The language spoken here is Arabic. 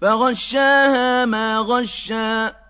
فغشاها ما غشى